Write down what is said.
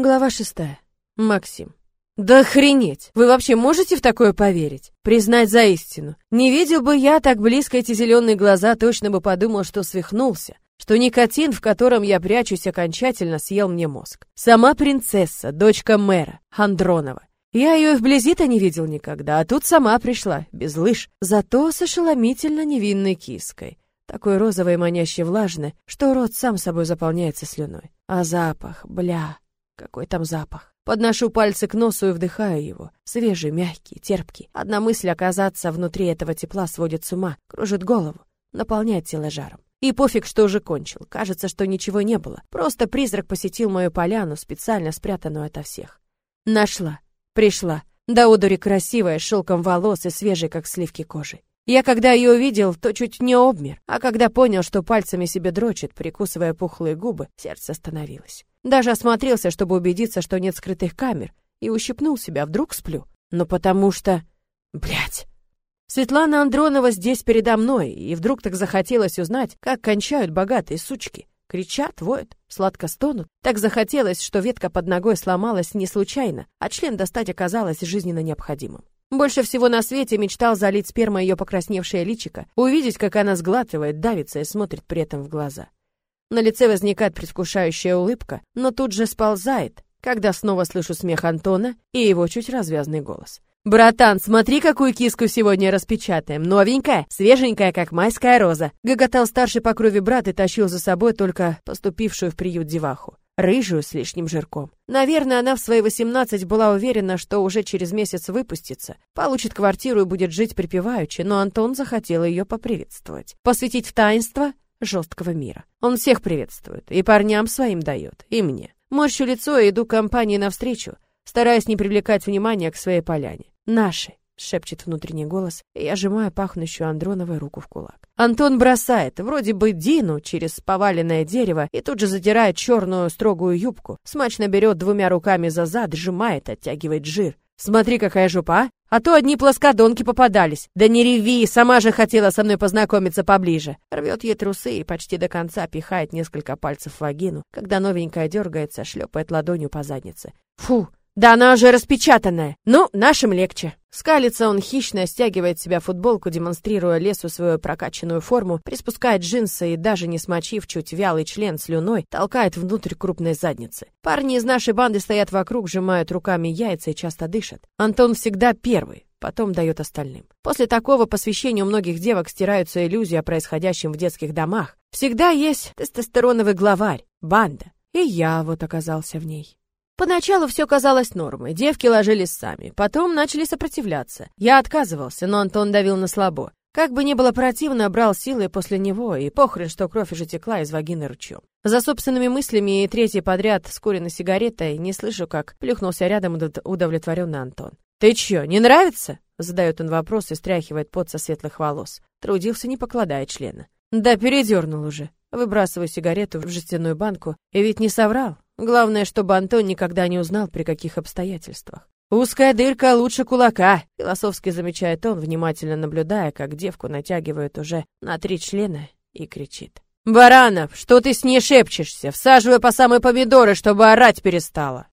Глава шестая. Максим. Да охренеть! Вы вообще можете в такое поверить? Признать за истину. Не видел бы я так близко эти зеленые глаза, точно бы подумал, что свихнулся. Что никотин, в котором я прячусь, окончательно съел мне мозг. Сама принцесса, дочка мэра, Андронова. Я ее вблизи-то не видел никогда, а тут сама пришла, без лыж, зато с ошеломительно невинной киской. Такой розовой манящей влажной, что рот сам собой заполняется слюной. А запах, бля, какой там запах? Подношу пальцы к носу и вдыхаю его. Свежий, мягкий, терпкий. Одна мысль оказаться внутри этого тепла сводит с ума, кружит голову, наполняет тело жаром. И пофиг, что уже кончил. Кажется, что ничего не было. Просто призрак посетил мою поляну, специально спрятанную ото всех. Нашла. Пришла. До одури красивая, с шелком волос и свежей, как сливки кожи. Я когда ее увидел, то чуть не обмер, а когда понял, что пальцами себе дрочит, прикусывая пухлые губы, сердце остановилось. Даже осмотрелся, чтобы убедиться, что нет скрытых камер, и ущипнул себя, вдруг сплю. Но потому что... Блять. Светлана Андронова здесь передо мной, и вдруг так захотелось узнать, как кончают богатые сучки. Кричат, воют, сладко стонут. Так захотелось, что ветка под ногой сломалась не случайно, а член достать оказалось жизненно необходимым. Больше всего на свете мечтал залить спермой ее покрасневшее личико, увидеть, как она сглатывает, давится и смотрит при этом в глаза. На лице возникает предвкушающая улыбка, но тут же сползает, когда снова слышу смех Антона и его чуть развязный голос. «Братан, смотри, какую киску сегодня распечатаем. Новенькая, свеженькая, как майская роза». Гоготал старший по крови брат и тащил за собой только поступившую в приют деваху рыжую с лишним жирком. Наверное, она в свои 18 была уверена, что уже через месяц выпустится, получит квартиру и будет жить припеваючи, но Антон захотел ее поприветствовать. Посвятить в таинство жесткого мира. Он всех приветствует, и парням своим дает, и мне. Морщу лицо и иду компании навстречу, стараясь не привлекать внимания к своей поляне. Наши шепчет внутренний голос, и я сжимаю пахнущую Андроновой руку в кулак. Антон бросает, вроде бы Дину, через поваленное дерево, и тут же затирает черную строгую юбку, смачно берет двумя руками за зад, сжимает, оттягивает жир. Смотри, какая жопа, а? А то одни плоскодонки попадались. Да не реви, сама же хотела со мной познакомиться поближе. Рвет ей трусы и почти до конца пихает несколько пальцев в вагину, когда новенькая дергается, шлепает ладонью по заднице. Фу, да она уже распечатанная. Ну, нашим легче. Скалится он хищно, стягивает себя футболку, демонстрируя лесу свою прокачанную форму, приспускает джинсы и, даже не смочив чуть вялый член слюной, толкает внутрь крупной задницы. Парни из нашей банды стоят вокруг, сжимают руками яйца и часто дышат. Антон всегда первый, потом дает остальным. После такого посвящения у многих девок стираются иллюзии о происходящем в детских домах. Всегда есть тестостероновый главарь, банда. И я вот оказался в ней. Поначалу все казалось нормой, девки ложились сами, потом начали сопротивляться. Я отказывался, но Антон давил на слабо. Как бы ни было противно, брал силы после него, и похрен, что кровь уже текла из вагины ручьем. За собственными мыслями и третий подряд с куриной сигаретой не слышу, как плюхнулся рядом удовлетворенный Антон. «Ты чё, не нравится?» — задает он вопрос и стряхивает пот со светлых волос. Трудился, не покладая члена. «Да передернул уже». Выбрасываю сигарету в жестяную банку, и ведь не соврал. Главное, чтобы Антон никогда не узнал, при каких обстоятельствах. «Узкая дырка лучше кулака», — философски замечает он, внимательно наблюдая, как девку натягивают уже на три члена, и кричит. «Баранов, что ты с ней шепчешься? Всаживай по самые помидоры, чтобы орать перестала!»